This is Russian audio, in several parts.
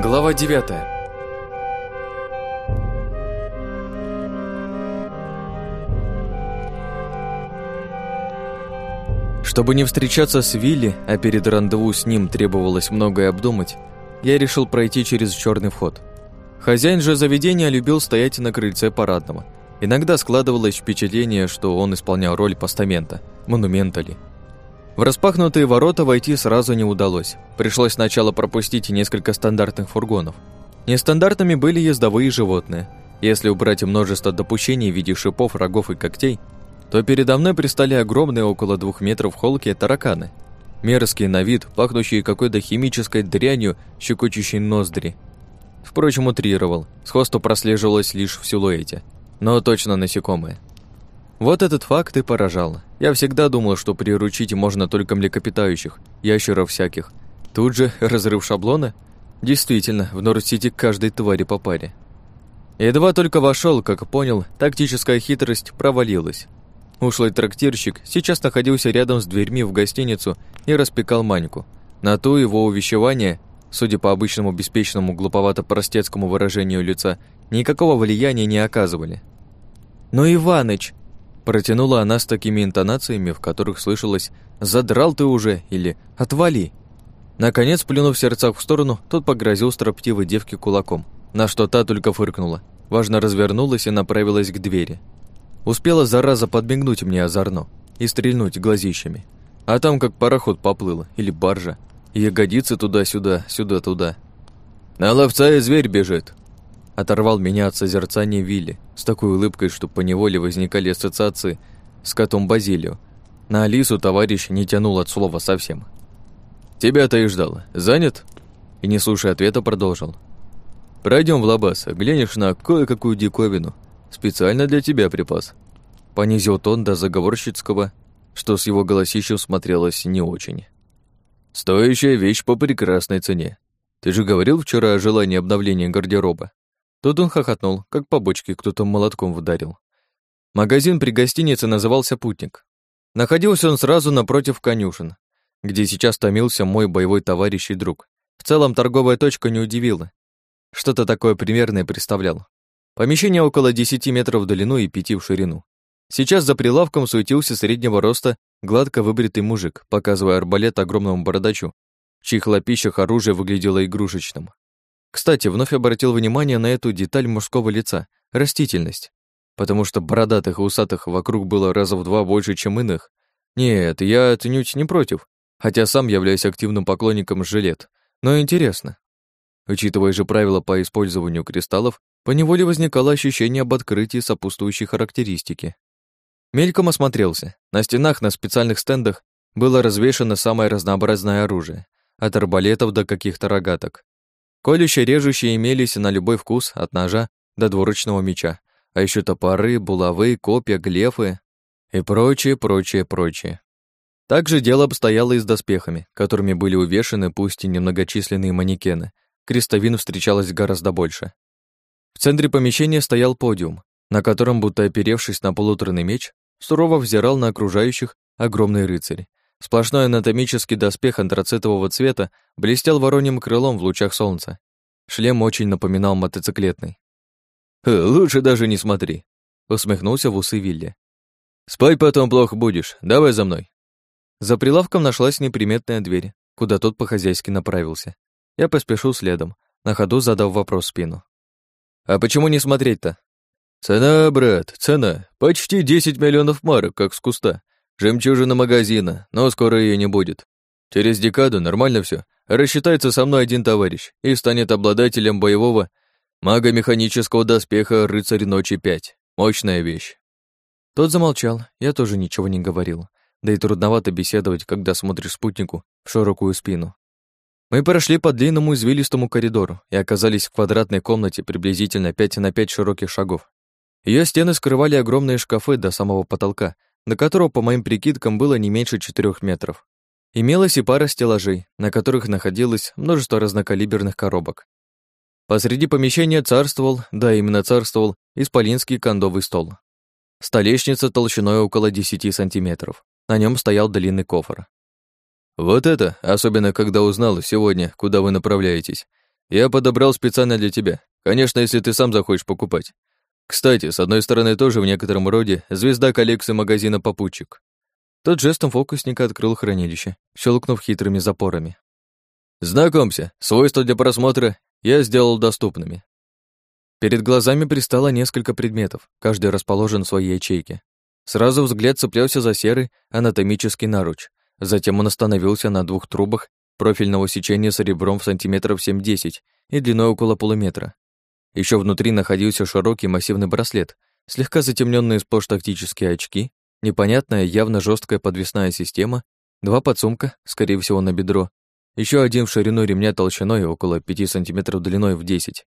Глава 9 Чтобы не встречаться с Вилли, а перед рандеву с ним требовалось многое обдумать, я решил пройти через черный вход. Хозяин же заведения любил стоять на крыльце парадного. Иногда складывалось впечатление, что он исполнял роль постамента, монумента ли. В распахнутые ворота войти сразу не удалось. Пришлось сначала пропустить несколько стандартных фургонов. Нестандартными были ездовые животные. Если убрать множество допущений в виде шипов, рогов и когтей, то передо мной пристали огромные около двух метров холки тараканы. Мерзкие на вид, пахнущие какой-то химической дрянью, щекочущей ноздри. Впрочем, утрировал. Сходство прослеживалось лишь в силуэте. Но точно насекомые. Вот этот факт и поражал. Я всегда думал, что приручить можно только млекопитающих, ящеров всяких. Тут же разрыв шаблона? Действительно, в Норд-Сити каждой твари по паре. Едва только вошел, как понял, тактическая хитрость провалилась. Ушлый трактирщик сейчас находился рядом с дверьми в гостиницу и распекал Маньку. На то его увещевание, судя по обычному беспечному глуповато-простецкому выражению лица, никакого влияния не оказывали. «Но, Иваныч, Протянула она с такими интонациями, в которых слышалось «задрал ты уже» или «отвали». Наконец, плюнув в сердцах в сторону, тот погрозил строптивой девке кулаком, на что та только фыркнула, важно развернулась и направилась к двери. Успела зараза подмигнуть мне озорно и стрельнуть глазищами. А там как пароход поплыл, или баржа, ягодицы туда-сюда, сюда-туда. «На ловца и зверь бежит!» Оторвал меня от созерцания Вилли с такой улыбкой, что поневоле возникали ассоциации с котом Базилио. На Алису товарищ не тянул от слова совсем. «Тебя-то и ждал. Занят?» И не слушая ответа, продолжил. Пройдем в лабаз, глянешь на кое-какую диковину. Специально для тебя припас». Понизил тон до заговорщицкого, что с его голосищем смотрелось не очень. «Стоящая вещь по прекрасной цене. Ты же говорил вчера о желании обновления гардероба?» Тут он хохотнул, как по бочке кто-то молотком ударил. Магазин при гостинице назывался «Путник». Находился он сразу напротив конюшен, где сейчас томился мой боевой товарищ и друг. В целом торговая точка не удивила. Что-то такое примерное представлял. Помещение около 10 метров в длину и 5 в ширину. Сейчас за прилавком суетился среднего роста гладко выбритый мужик, показывая арбалет огромному бородачу, в чьих лапищах оружие выглядело игрушечным. Кстати, вновь обратил внимание на эту деталь мужского лица — растительность. Потому что бородатых и усатых вокруг было раза в два больше, чем иных. Нет, я отнюдь не против, хотя сам являюсь активным поклонником жилет. Но интересно. Учитывая же правила по использованию кристаллов, поневоле возникало ощущение об открытии сопутствующей характеристики. Мельком осмотрелся. На стенах на специальных стендах было развешано самое разнообразное оружие, от арбалетов до каких-то рогаток. Колющие, режущие имелись на любой вкус, от ножа до двуручного меча, а еще топоры, булавы, копья, глефы и прочее, прочее, прочее. Также дело обстояло и с доспехами, которыми были увешаны пусть и немногочисленные манекены. Крестовин встречалось гораздо больше. В центре помещения стоял подиум, на котором, будто оперевшись на полуторный меч, сурово взирал на окружающих огромный рыцарь, Сплошной анатомический доспех антрацитового цвета блестел вороньим крылом в лучах солнца. Шлем очень напоминал мотоциклетный. «Лучше даже не смотри», — усмехнулся в усы Вилли. «Спать потом плохо будешь, давай за мной». За прилавком нашлась неприметная дверь, куда тот по-хозяйски направился. Я поспешил следом, на ходу задав вопрос спину. «А почему не смотреть-то?» «Цена, брат, цена. Почти 10 миллионов марок, как с куста. Жемчужина магазина, но скоро ее не будет. Через декаду нормально все. Рассчитается со мной один товарищ и станет обладателем боевого мага-механического доспеха «Рыцарь ночи 5». Мощная вещь. Тот замолчал, я тоже ничего не говорил. Да и трудновато беседовать, когда смотришь спутнику в широкую спину. Мы прошли по длинному извилистому коридору и оказались в квадратной комнате приблизительно 5 на 5 широких шагов. Ее стены скрывали огромные шкафы до самого потолка, до которого, по моим прикидкам, было не меньше четырех метров. Имелась и пара стеллажей, на которых находилось множество разнокалиберных коробок. Посреди помещения царствовал, да, именно царствовал, исполинский кондовый стол. Столешница толщиной около 10 сантиметров. На нем стоял длинный кофр. «Вот это, особенно когда узнал сегодня, куда вы направляетесь. Я подобрал специально для тебя. Конечно, если ты сам захочешь покупать. Кстати, с одной стороны, тоже в некотором роде звезда коллекции магазина «Попутчик». Тот жестом фокусника открыл хранилище, щелкнув хитрыми запорами. «Знакомься, свойства для просмотра я сделал доступными». Перед глазами пристало несколько предметов, каждый расположен в своей ячейке. Сразу взгляд цеплялся за серый анатомический наруч. Затем он остановился на двух трубах профильного сечения с ребром в сантиметров 7-10 и длиной около полуметра. Еще внутри находился широкий массивный браслет, слегка затемненные сплошь тактические очки, непонятная, явно жесткая подвесная система, два подсумка, скорее всего, на бедро, еще один в ширину ремня толщиной около 5 сантиметров длиной в 10.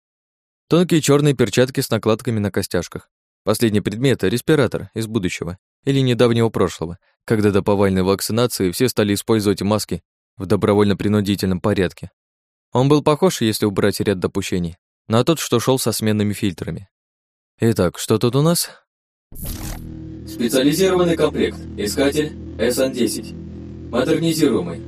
Тонкие черные перчатки с накладками на костяшках. Последний предмет — респиратор из будущего или недавнего прошлого, когда до повальной вакцинации все стали использовать маски в добровольно-принудительном порядке. Он был похож, если убрать ряд допущений, на тот, что шел со сменными фильтрами. Итак, что тут у нас? Специализированный комплект. Искатель SN-10. Модернизируемый.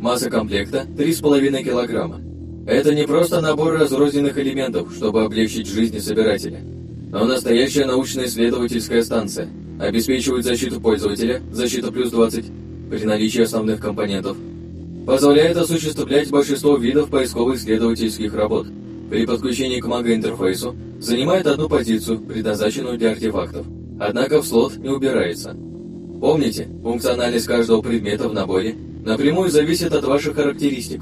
Масса комплекта 3,5 килограмма. Это не просто набор разрозненных элементов, чтобы облегчить жизнь собирателя, но настоящая научно-исследовательская станция. Обеспечивает защиту пользователя, защита плюс 20, при наличии основных компонентов. Позволяет осуществлять большинство видов поисково-исследовательских работ. При подключении к мага-интерфейсу занимает одну позицию, предназначенную для артефактов. Однако в слот не убирается. Помните, функциональность каждого предмета в наборе напрямую зависит от ваших характеристик,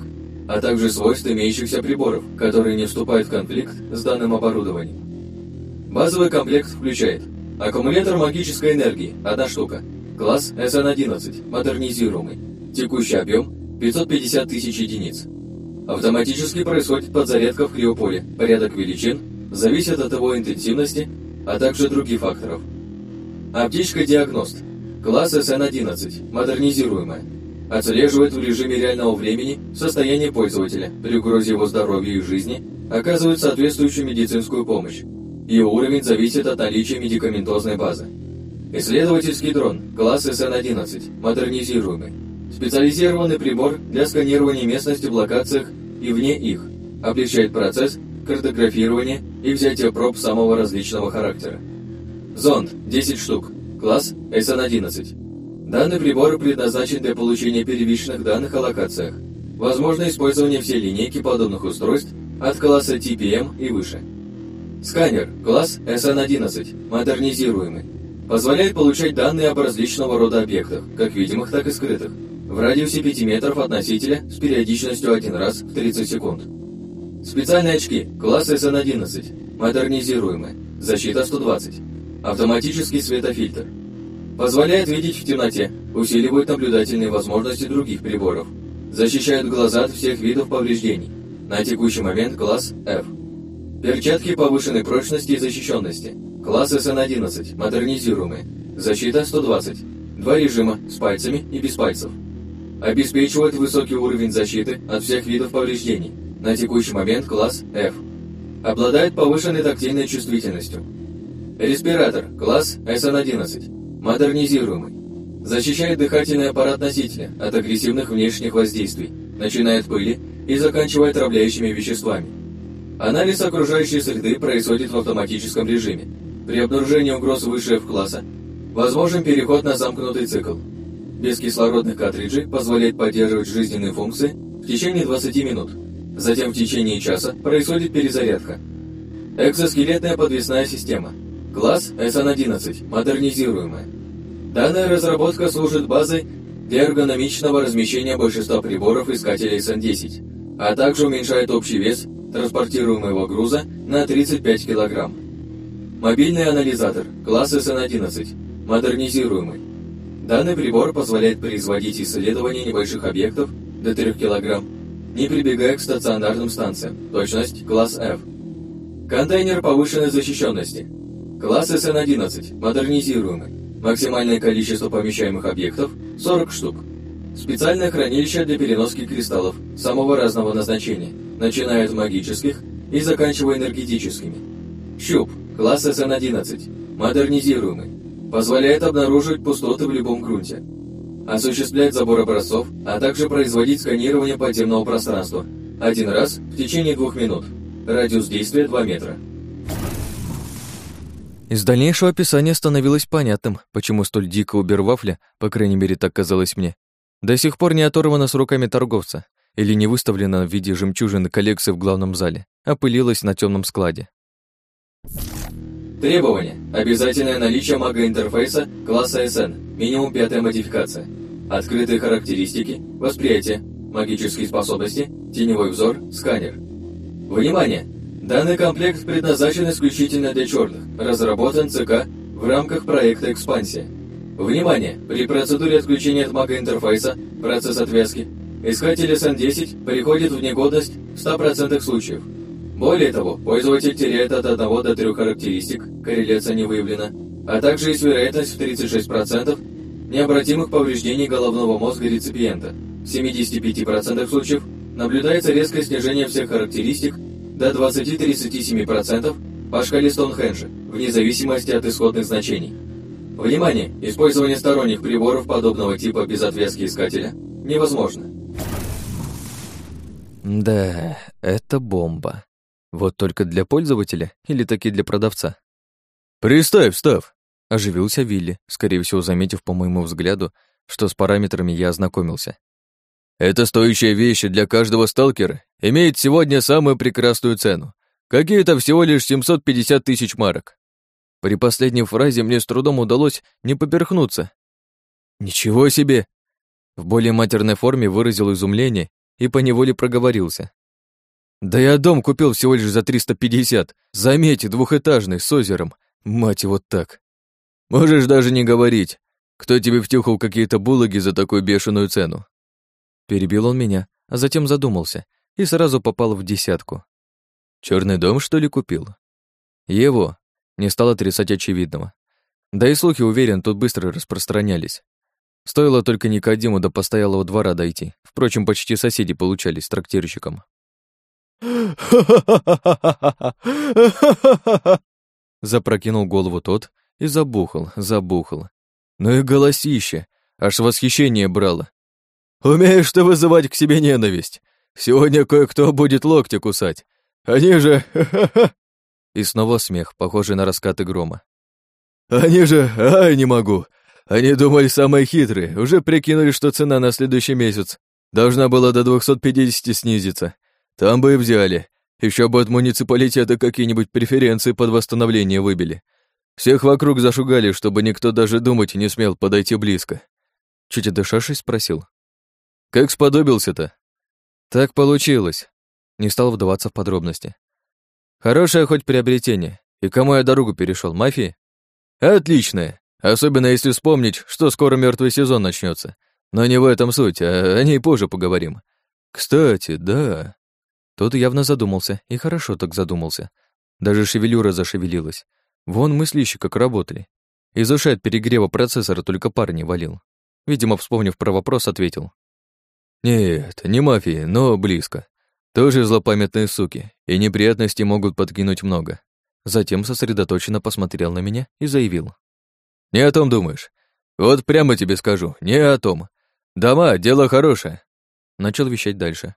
а также свойств имеющихся приборов, которые не вступают в конфликт с данным оборудованием. Базовый комплект включает аккумулятор магической энергии – одна штука, класс SN11, модернизируемый, текущий объем 550 тысяч единиц. Автоматически происходит подзарядка в криополе, порядок величин зависит от его интенсивности, а также других факторов. Аптечка-диагност, класс SN11, модернизируемая, отслеживает в режиме реального времени состояние пользователя при угрозе его здоровью и жизни, оказывает соответствующую медицинскую помощь. Ее уровень зависит от наличия медикаментозной базы. Исследовательский дрон, класс СН-11, модернизируемый. Специализированный прибор для сканирования местности в локациях и вне их, облегчает процесс картографирования и взятия проб самого различного характера. Зонд, 10 штук, класс СН-11. Данный прибор предназначен для получения первичных данных о локациях. Возможно использование всей линейки подобных устройств от класса TPM и выше. Сканер, класс SN11, модернизируемый. Позволяет получать данные об различного рода объектах, как видимых, так и скрытых, в радиусе 5 метров от носителя с периодичностью один раз в 30 секунд. Специальные очки, класс SN11, модернизируемые, защита 120, автоматический светофильтр, Позволяет видеть в темноте, усиливает наблюдательные возможности других приборов. Защищает глаза от всех видов повреждений. На текущий момент класс F. Перчатки повышенной прочности и защищенности. Класс SN11, модернизируемые. Защита 120. Два режима, с пальцами и без пальцев. Обеспечивает высокий уровень защиты от всех видов повреждений. На текущий момент класс F. Обладает повышенной тактильной чувствительностью. Респиратор, класс SN11. Модернизируемый. Защищает дыхательный аппарат носителя от агрессивных внешних воздействий, начиная от пыли и заканчивая отравляющими веществами. Анализ окружающей среды происходит в автоматическом режиме. При обнаружении угроз выше F-класса возможен переход на замкнутый цикл. Без кислородных картриджей позволяет поддерживать жизненные функции в течение 20 минут. Затем в течение часа происходит перезарядка. Экзоскелетная подвесная система. Класс SN11, модернизируемая. Данная разработка служит базой для эргономичного размещения большинства приборов искателя SN10, а также уменьшает общий вес транспортируемого груза на 35 кг. Мобильный анализатор, класс SN11, модернизируемый. Данный прибор позволяет производить исследования небольших объектов до 3 кг, не прибегая к стационарным станциям, точность класс F. Контейнер повышенной защищенности, класс SN11, модернизируемый. Максимальное количество помещаемых объектов – 40 штук. Специальное хранилище для переноски кристаллов самого разного назначения, начиная от магических и заканчивая энергетическими. Щуп, класс SN11, модернизируемый, позволяет обнаруживать пустоты в любом грунте. Осуществлять забор образцов, а также производить сканирование подземного пространства, один раз в течение двух минут. Радиус действия 2 метра. Из дальнейшего описания становилось понятным, почему столь дико убервафля, по крайней мере так казалось мне, до сих пор не оторвана с руками торговца или не выставлена в виде жемчужины коллекции в главном зале, а пылилась на темном складе. Требования. Обязательное наличие мага-интерфейса класса SN, минимум пятая модификация. Открытые характеристики, восприятие, магические способности, теневой взор, сканер. Внимание! Данный комплект предназначен исключительно для черных, разработан ЦК в рамках проекта «Экспансия». Внимание! При процедуре отключения от мага-интерфейса, процесс отвязки, искатель SN10 приходит в негодность в 100% случаев. Более того, пользователь теряет от 1 до 3 характеристик, корреляция не выявлена, а также есть вероятность в 36% необратимых повреждений головного мозга реципиента. В 75% случаев наблюдается резкое снижение всех характеристик до 20-37% по шкале Стоунхенджа, вне зависимости от исходных значений. Внимание! Использование сторонних приборов подобного типа без отвязки искателя невозможно. Да, это бомба. Вот только для пользователя или таки для продавца? «Приставь, став!» – оживился Вилли, скорее всего, заметив по моему взгляду, что с параметрами я ознакомился. «Это стоящая вещь для каждого сталкера имеет сегодня самую прекрасную цену. Какие-то всего лишь 750 тысяч марок. При последней фразе мне с трудом удалось не поперхнуться. «Ничего себе!» В более матерной форме выразил изумление и поневоле проговорился. «Да я дом купил всего лишь за 350, заметьте, двухэтажный, с озером, мать его так. Можешь даже не говорить, кто тебе втюхал какие-то булоги за такую бешеную цену?» Перебил он меня, а затем задумался и сразу попал в десятку. Черный дом, что ли, купил? Его. Не стал отрицать очевидного. Да и слухи, уверен, тут быстро распространялись. Стоило только Никодиму до постоялого двора дойти. Впрочем, почти соседи получались трактирщиком. Запрокинул голову тот и забухал, забухал. Ну и голосище, аж восхищение брало. «Умеешь ты вызывать к себе ненависть. Сегодня кое-кто будет локти кусать. Они же... И снова смех, похожий на раскаты грома. Они же... Ай, не могу. Они думали самые хитрые, уже прикинули, что цена на следующий месяц должна была до 250 снизиться. Там бы и взяли. Еще бы от муниципалитета какие-нибудь преференции под восстановление выбили. Всех вокруг зашугали, чтобы никто даже думать не смел подойти близко. Чуть отдышавшись, спросил. «Как сподобился-то?» Так получилось. Не стал вдаваться в подробности. Хорошее хоть приобретение. И кому я дорогу перешел? Мафии? Отличное. Особенно если вспомнить, что скоро мертвый сезон начнется. Но не в этом суть, а о ней позже поговорим. Кстати, да. Тот явно задумался, и хорошо так задумался. Даже шевелюра зашевелилась. Вон мыслищи как работали. Из ушей от перегрева процессора только пар не валил. Видимо, вспомнив про вопрос, ответил. Нет, не мафии, но близко. Тоже злопамятные суки, и неприятности могут подкинуть много. Затем сосредоточенно посмотрел на меня и заявил. «Не о том думаешь. Вот прямо тебе скажу, не о том. Дома — дело хорошее». Начал вещать дальше.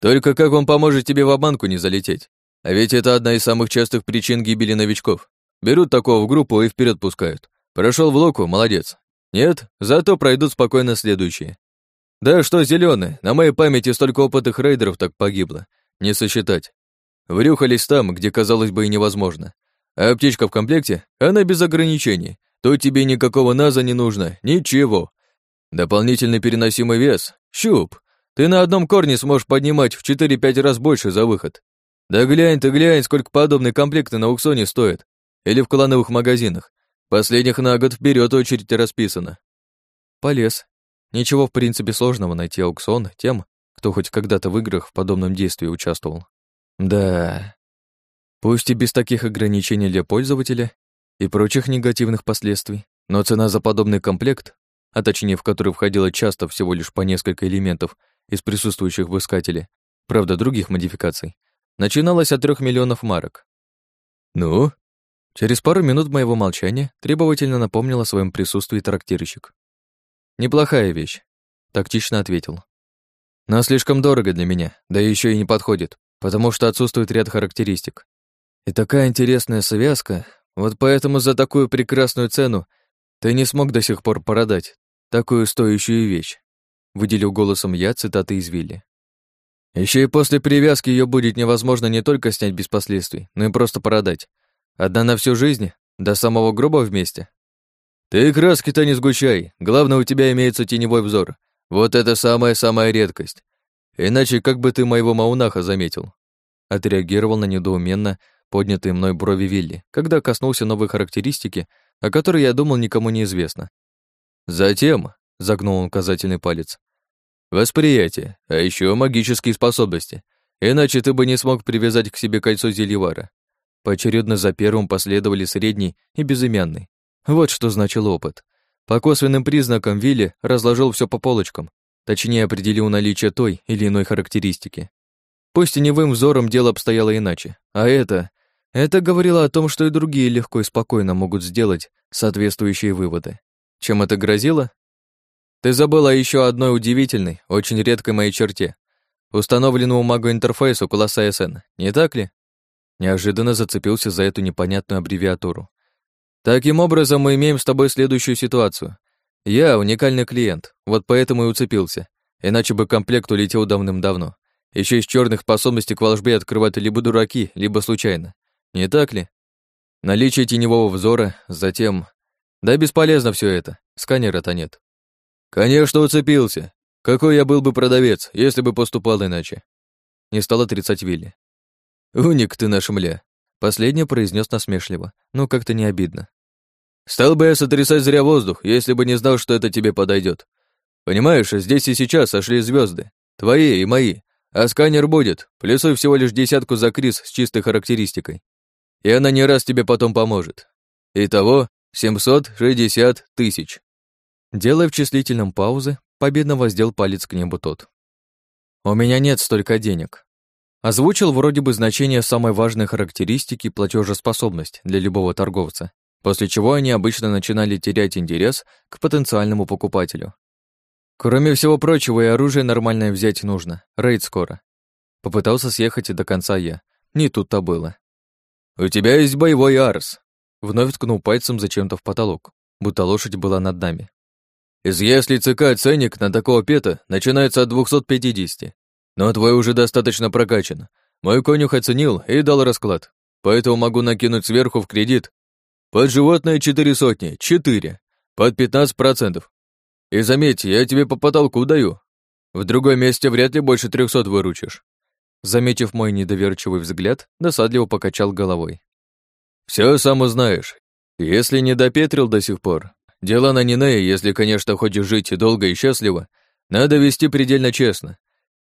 «Только как он поможет тебе в обманку не залететь? А ведь это одна из самых частых причин гибели новичков. Берут такого в группу и вперед пускают. Прошел в локу, молодец. Нет, зато пройдут спокойно следующие. Да что зеленый, на моей памяти столько опытных рейдеров так погибло. Не сосчитать. Врюхались там, где, казалось бы, и невозможно. А аптечка в комплекте, она без ограничений. Тут тебе никакого наза не нужно, ничего. Дополнительный переносимый вес, щуп. Ты на одном корне сможешь поднимать в 4-5 раз больше за выход. Да глянь ты, глянь, сколько подобные комплекты на аукционе стоят. Или в клановых магазинах. Последних на год вперед очередь расписана. Полез, Ничего, в принципе, сложного найти аукцион тем, кто хоть когда-то в играх в подобном действии участвовал. Да, пусть и без таких ограничений для пользователя и прочих негативных последствий, но цена за подобный комплект, а точнее в который входило часто всего лишь по несколько элементов из присутствующих в искателе, правда, других модификаций, начиналась от трех миллионов марок. «Ну?» Через пару минут моего молчания требовательно напомнил о своем присутствии трактирщик. «Неплохая вещь», — тактично ответил. Но слишком дорого для меня, да еще и не подходит, потому что отсутствует ряд характеристик. И такая интересная связка, вот поэтому за такую прекрасную цену ты не смог до сих пор продать такую стоящую вещь. Выделил голосом я цитаты из Вилли. Еще и после привязки ее будет невозможно не только снять без последствий, но и просто продать. Одна на всю жизнь, до самого гроба вместе. Ты краски-то не сгущай, главное, у тебя имеется теневой взор. Вот это самая-самая редкость. Иначе как бы ты моего маунаха заметил? Отреагировал на недоуменно поднятые мной брови Вилли, когда коснулся новой характеристики, о которой я думал никому не известно. Затем, загнул он указательный палец, Восприятие, а еще магические способности. Иначе ты бы не смог привязать к себе кольцо Зельевара. Поочередно за первым последовали средний и безымянный. Вот что значил опыт. По косвенным признакам Вилли разложил все по полочкам, точнее определил наличие той или иной характеристики. Пусть невым взором дело обстояло иначе, а это... Это говорило о том, что и другие легко и спокойно могут сделать соответствующие выводы. Чем это грозило? Ты забыла еще одной удивительной, очень редкой моей черте. Установленному магу интерфейсу класса СН, не так ли? Неожиданно зацепился за эту непонятную аббревиатуру. Таким образом, мы имеем с тобой следующую ситуацию. Я уникальный клиент, вот поэтому и уцепился. Иначе бы комплект улетел давным-давно. Еще из черных способностей к волжбе открывают либо дураки, либо случайно. Не так ли? Наличие теневого взора, затем... Да бесполезно все это, сканера-то нет. «Конечно, уцепился. Какой я был бы продавец, если бы поступал иначе?» Не стал отрицать Вилли. «Уник ты наш мля», — последнее произнес насмешливо, но как-то не обидно. «Стал бы я сотрясать зря воздух, если бы не знал, что это тебе подойдет. Понимаешь, здесь и сейчас сошли звезды, твои и мои, а сканер будет, плюсуй всего лишь десятку за Крис с чистой характеристикой. И она не раз тебе потом поможет. Итого 760 тысяч. Делая в числительном паузы, победно воздел палец к небу тот. «У меня нет столько денег». Озвучил вроде бы значение самой важной характеристики платежеспособность для любого торговца, после чего они обычно начинали терять интерес к потенциальному покупателю. Кроме всего прочего, и оружие нормальное взять нужно, рейд скоро. Попытался съехать до конца я. Не тут-то было. «У тебя есть боевой арс!» Вновь ткнул пальцем зачем-то в потолок, будто лошадь была над нами. Если ЦК ценник на такого пета начинается от 250. Но твой уже достаточно прокачан. Мой конюх оценил и дал расклад. Поэтому могу накинуть сверху в кредит. Под животное четыре сотни, четыре. Под 15%. И заметь, я тебе по потолку даю. В другом месте вряд ли больше трехсот выручишь. Заметив мой недоверчивый взгляд, досадливо покачал головой. Все сам узнаешь. Если не допетрил до сих пор, Дела на Нинее, если, конечно, хочешь жить долго и счастливо, надо вести предельно честно.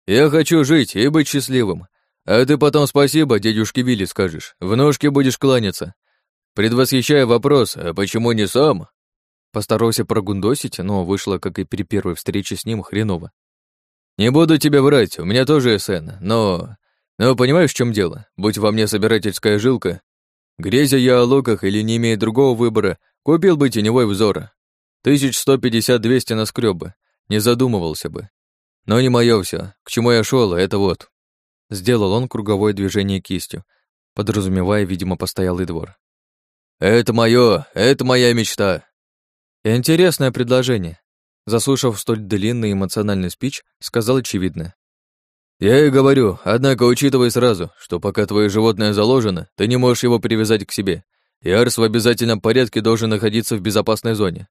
Я хочу жить и быть счастливым. А ты потом спасибо дядюшке Вилли скажешь, в ножки будешь кланяться. Предвосхищая вопрос, а почему не сам? Постарался прогундосить, но вышло, как и при первой встрече с ним, хреново. Не буду тебе врать, у меня тоже СН, но... Но понимаешь, в чем дело? Будь во мне собирательская жилка, грезя я о луках или не имея другого выбора, Купил бы теневой взор. Двести наскреб бы, не задумывался бы. Но не мое все. К чему я шел, это вот. Сделал он круговое движение кистью, подразумевая, видимо, постоялый двор. Это мое, это моя мечта. Интересное предложение. Заслушав столь длинный эмоциональный спич, сказал очевидное. «Я и говорю, однако учитывай сразу, что пока твое животное заложено, ты не можешь его привязать к себе, и Арс в обязательном порядке должен находиться в безопасной зоне.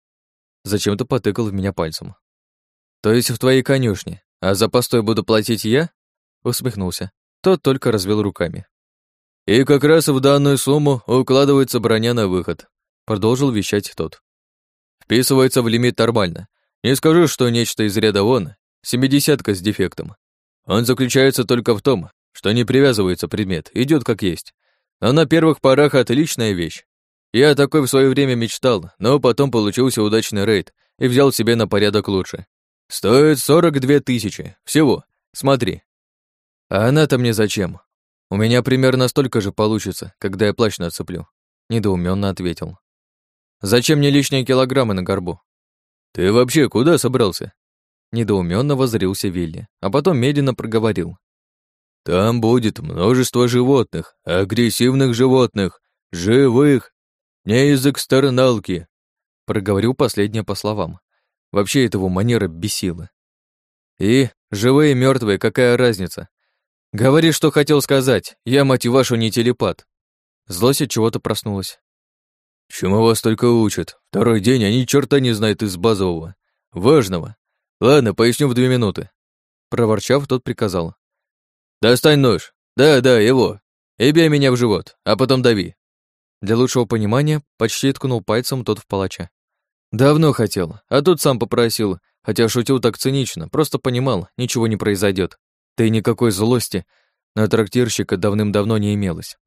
Зачем-то потыкал в меня пальцем. То есть в твоей конюшне, а за постой буду платить я? Усмехнулся. Тот только развел руками. И как раз в данную сумму укладывается броня на выход, продолжил вещать тот. Вписывается в лимит нормально. Не скажу, что нечто из ряда вон, семидесятка с дефектом. Он заключается только в том, что не привязывается предмет, идет как есть. Но на первых порах отличная вещь. Я такой в свое время мечтал, но потом получился удачный рейд и взял себе на порядок лучше. Стоит 42 тысячи. Всего. Смотри. А она-то мне зачем? У меня примерно столько же получится, когда я плащ нацеплю. Недоуменно ответил. Зачем мне лишние килограммы на горбу? Ты вообще куда собрался? Недоуменно возрился Вилли, а потом медленно проговорил. «Там будет множество животных, агрессивных животных, живых, не из экстерналки», проговорил последнее по словам. Вообще этого манера бесила. «И живые и мертвые, какая разница? Говори, что хотел сказать, я, мать вашу, не телепат». Злость от чего-то проснулась. «Чему вас только учат? Второй день они черта не знают из базового. Важного. Ладно, поясню в две минуты». Проворчав, тот приказал. «Достань нож. Да, да, его. И бей меня в живот, а потом дави». Для лучшего понимания почти ткнул пальцем тот в палача. «Давно хотел, а тут сам попросил, хотя шутил так цинично, просто понимал, ничего не произойдет. Да никакой злости на трактирщика давным-давно не имелось.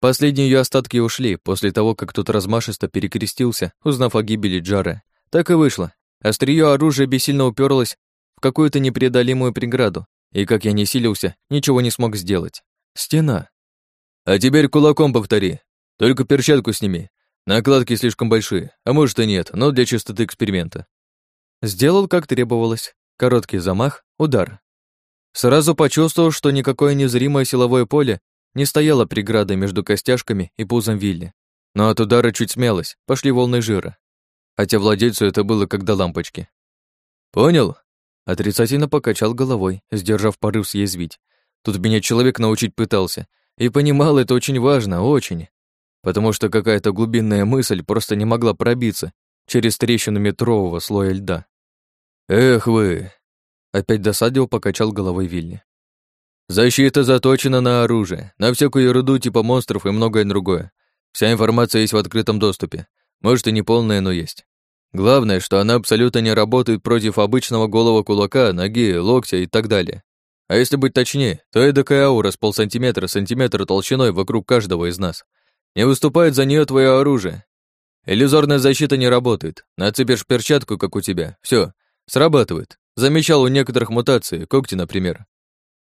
Последние ее остатки ушли после того, как тот размашисто перекрестился, узнав о гибели Джара. Так и вышло. Остриё оружия бессильно уперлось в какую-то непреодолимую преграду, и, как я не силился, ничего не смог сделать. Стена. «А теперь кулаком повтори. Только перчатку сними. Накладки слишком большие, а может и нет, но для чистоты эксперимента». Сделал, как требовалось. Короткий замах, удар. Сразу почувствовал, что никакое незримое силовое поле не стояло преградой между костяшками и пузом Вилли. Но от удара чуть смялось, пошли волны жира. Хотя владельцу это было как до лампочки. «Понял?» Отрицательно покачал головой, сдержав порыв съязвить. Тут меня человек научить пытался. И понимал, это очень важно, очень. Потому что какая-то глубинная мысль просто не могла пробиться через трещину метрового слоя льда. «Эх вы!» Опять досадил, покачал головой Вилли. «Защита заточена на оружие, на всякую ерунду типа монстров и многое другое. Вся информация есть в открытом доступе. Может и не полная, но есть. Главное, что она абсолютно не работает против обычного голого кулака, ноги, локтя и так далее. А если быть точнее, то эдакая аура с полсантиметра сантиметра толщиной вокруг каждого из нас. Не выступает за нее твое оружие. Иллюзорная защита не работает. Нацепишь перчатку, как у тебя. все, срабатывает. Замечал у некоторых мутаций, когти, например.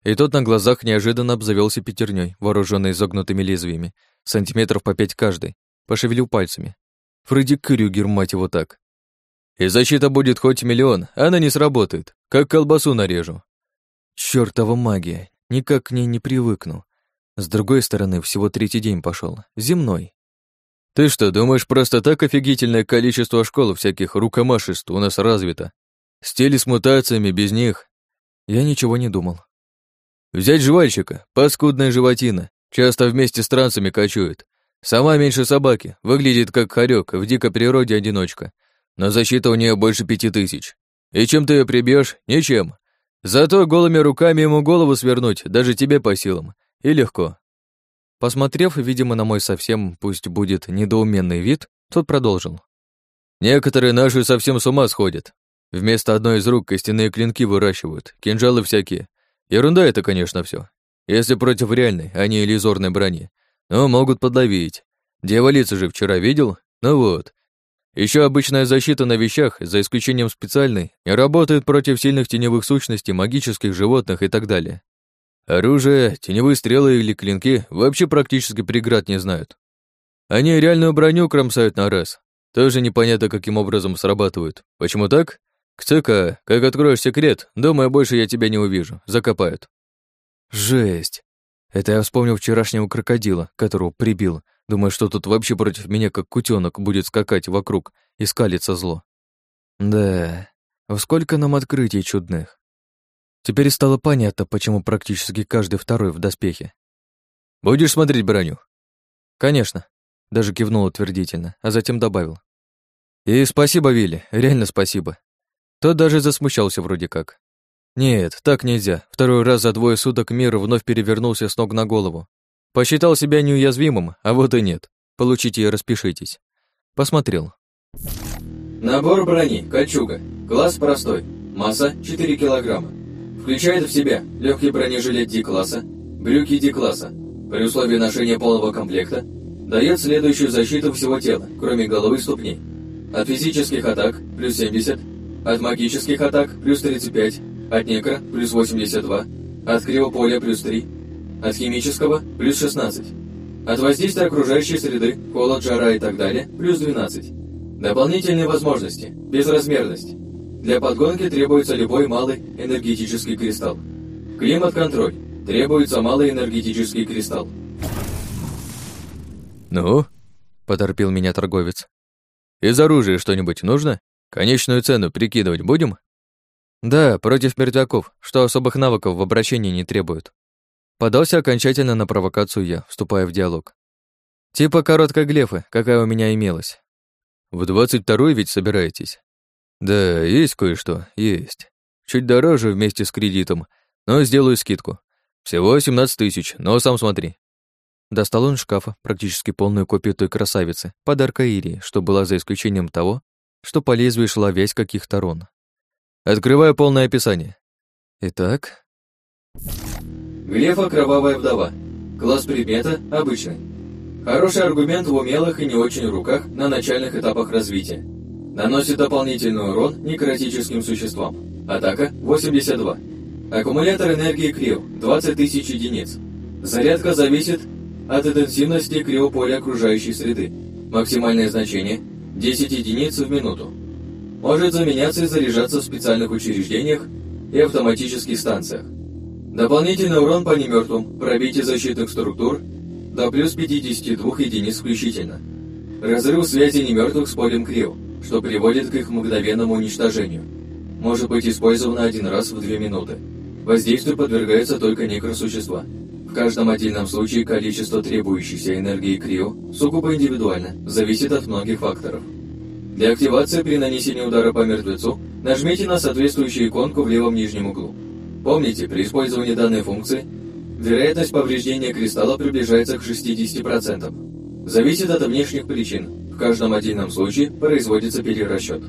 И тот на глазах неожиданно обзавелся пятерней, вооруженной изогнутыми лезвиями, сантиметров по пять каждый, пошевелил пальцами. Фредди Крюгер, мать его так. И защита будет хоть миллион, она не сработает, как колбасу нарежу. Чёртова магия, никак к ней не привыкну. С другой стороны, всего третий день пошел, земной. Ты что, думаешь, просто так офигительное количество школ всяких рукомашеств у нас развито? Стили с мутациями, без них? Я ничего не думал. Взять жвальщика, паскудная животина, часто вместе с трансами кочует. Сама меньше собаки, выглядит как хорек, в дикой природе одиночка но защита у нее больше пяти тысяч. И чем ты ее прибьешь? Ничем. Зато голыми руками ему голову свернуть, даже тебе по силам. И легко. Посмотрев, видимо, на мой совсем, пусть будет недоуменный вид, тот продолжил. Некоторые наши совсем с ума сходят. Вместо одной из рук костяные клинки выращивают, кинжалы всякие. Ерунда это, конечно, все. Если против реальной, а не иллюзорной брони. Но могут подловить. Дьяволица же вчера видел? Ну вот, еще обычная защита на вещах, за исключением специальной, не работает против сильных теневых сущностей, магических животных и так далее. Оружие, теневые стрелы или клинки вообще практически преград не знают. Они реальную броню кромсают на раз. Тоже непонятно, каким образом срабатывают. Почему так? К ЦК, как откроешь секрет, думаю, больше я тебя не увижу, закопают. Жесть. Это я вспомнил вчерашнего крокодила, которого прибил, Думаю, что тут вообще против меня как кутенок будет скакать вокруг и скалиться зло. Да, сколько нам открытий чудных. Теперь стало понятно, почему практически каждый второй в доспехе. «Будешь смотреть броню?» «Конечно», — даже кивнул утвердительно, а затем добавил. «И спасибо, Вилли, реально спасибо». Тот даже засмущался вроде как. «Нет, так нельзя. Второй раз за двое суток мир вновь перевернулся с ног на голову. Посчитал себя неуязвимым, а вот и нет. Получите и распишитесь. Посмотрел. Набор брони, кольчуга. Класс простой. Масса 4 килограмма. Включает в себя легкий бронежилет D-класса, брюки D-класса. При условии ношения полного комплекта дает следующую защиту всего тела, кроме головы и ступней. От физических атак плюс 70, от магических атак плюс 35, от некро плюс 82, от кривополя плюс 3, от химического – плюс 16. От воздействия окружающей среды, холод, жара и так далее – плюс 12. Дополнительные возможности. Безразмерность. Для подгонки требуется любой малый энергетический кристалл. Климат-контроль. Требуется малый энергетический кристалл. «Ну?» – поторпил меня торговец. «Из оружия что-нибудь нужно? Конечную цену прикидывать будем?» «Да, против мертвяков, что особых навыков в обращении не требуют». Подался окончательно на провокацию я, вступая в диалог. Типа короткой глефы, какая у меня имелась. В двадцать второй ведь собираетесь? Да, есть кое-что, есть. Чуть дороже вместе с кредитом, но сделаю скидку. Всего 17 тысяч, но сам смотри. Достал он шкафа практически полную копию той красавицы, подарка Ирии, что была за исключением того, что по лезвию шла весь каких-то рун. Открываю полное описание. Итак... Глефа «Кровавая вдова». Класс предмета обычный. Хороший аргумент в умелых и не очень руках на начальных этапах развития. Наносит дополнительный урон некротическим существам. Атака 82. Аккумулятор энергии Крио 20 тысяч единиц. Зарядка зависит от интенсивности криополя окружающей среды. Максимальное значение 10 единиц в минуту. Может заменяться и заряжаться в специальных учреждениях и автоматических станциях. Дополнительный урон по немертвым, пробитие защитных структур до плюс 52 единиц включительно. Разрыв связи немертвых с полем Крио, что приводит к их мгновенному уничтожению. Может быть использовано один раз в 2 минуты. Воздействию подвергаются только некросущества. В каждом отдельном случае количество требующейся энергии Крио сугубо индивидуально, зависит от многих факторов. Для активации при нанесении удара по мертвецу нажмите на соответствующую иконку в левом нижнем углу. Помните, при использовании данной функции вероятность повреждения кристалла приближается к 60%. Зависит от внешних причин. В каждом отдельном случае производится перерасчет.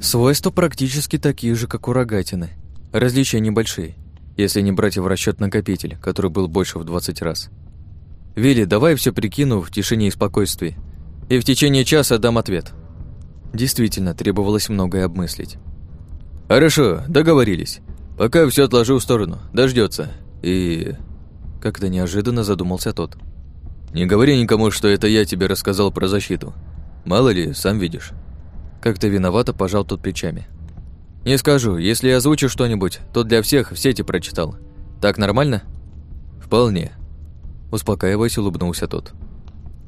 Свойства практически такие же, как у рогатины. Различия небольшие, если не брать в расчет накопитель, который был больше в 20 раз. Вилли, давай все прикину в тишине и спокойствии, и в течение часа дам ответ. Действительно, требовалось многое обмыслить. Хорошо, договорились. Пока все отложу в сторону, дождется. И... Как-то неожиданно задумался тот. Не говори никому, что это я тебе рассказал про защиту. Мало ли, сам видишь. Как-то виновато пожал тот плечами. Не скажу, если я озвучу что-нибудь, то для всех в сети прочитал. Так нормально? Вполне. Успокаиваясь, улыбнулся тот.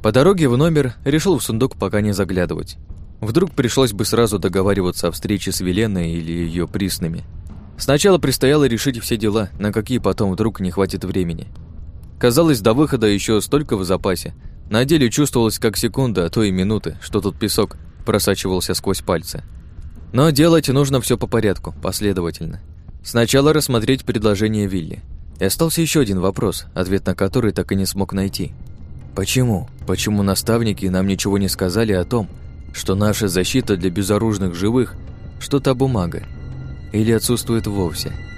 По дороге в номер решил в сундук пока не заглядывать. Вдруг пришлось бы сразу договариваться о встрече с Веленой или ее присными. Сначала предстояло решить все дела, на какие потом вдруг не хватит времени. Казалось, до выхода еще столько в запасе. На деле чувствовалось как секунда, а то и минуты, что тут песок просачивался сквозь пальцы. Но делать нужно все по порядку, последовательно. Сначала рассмотреть предложение Вилли. И остался еще один вопрос, ответ на который так и не смог найти. Почему? Почему наставники нам ничего не сказали о том, что наша защита для безоружных живых – что-то бумага? Или отсутствует вовсе –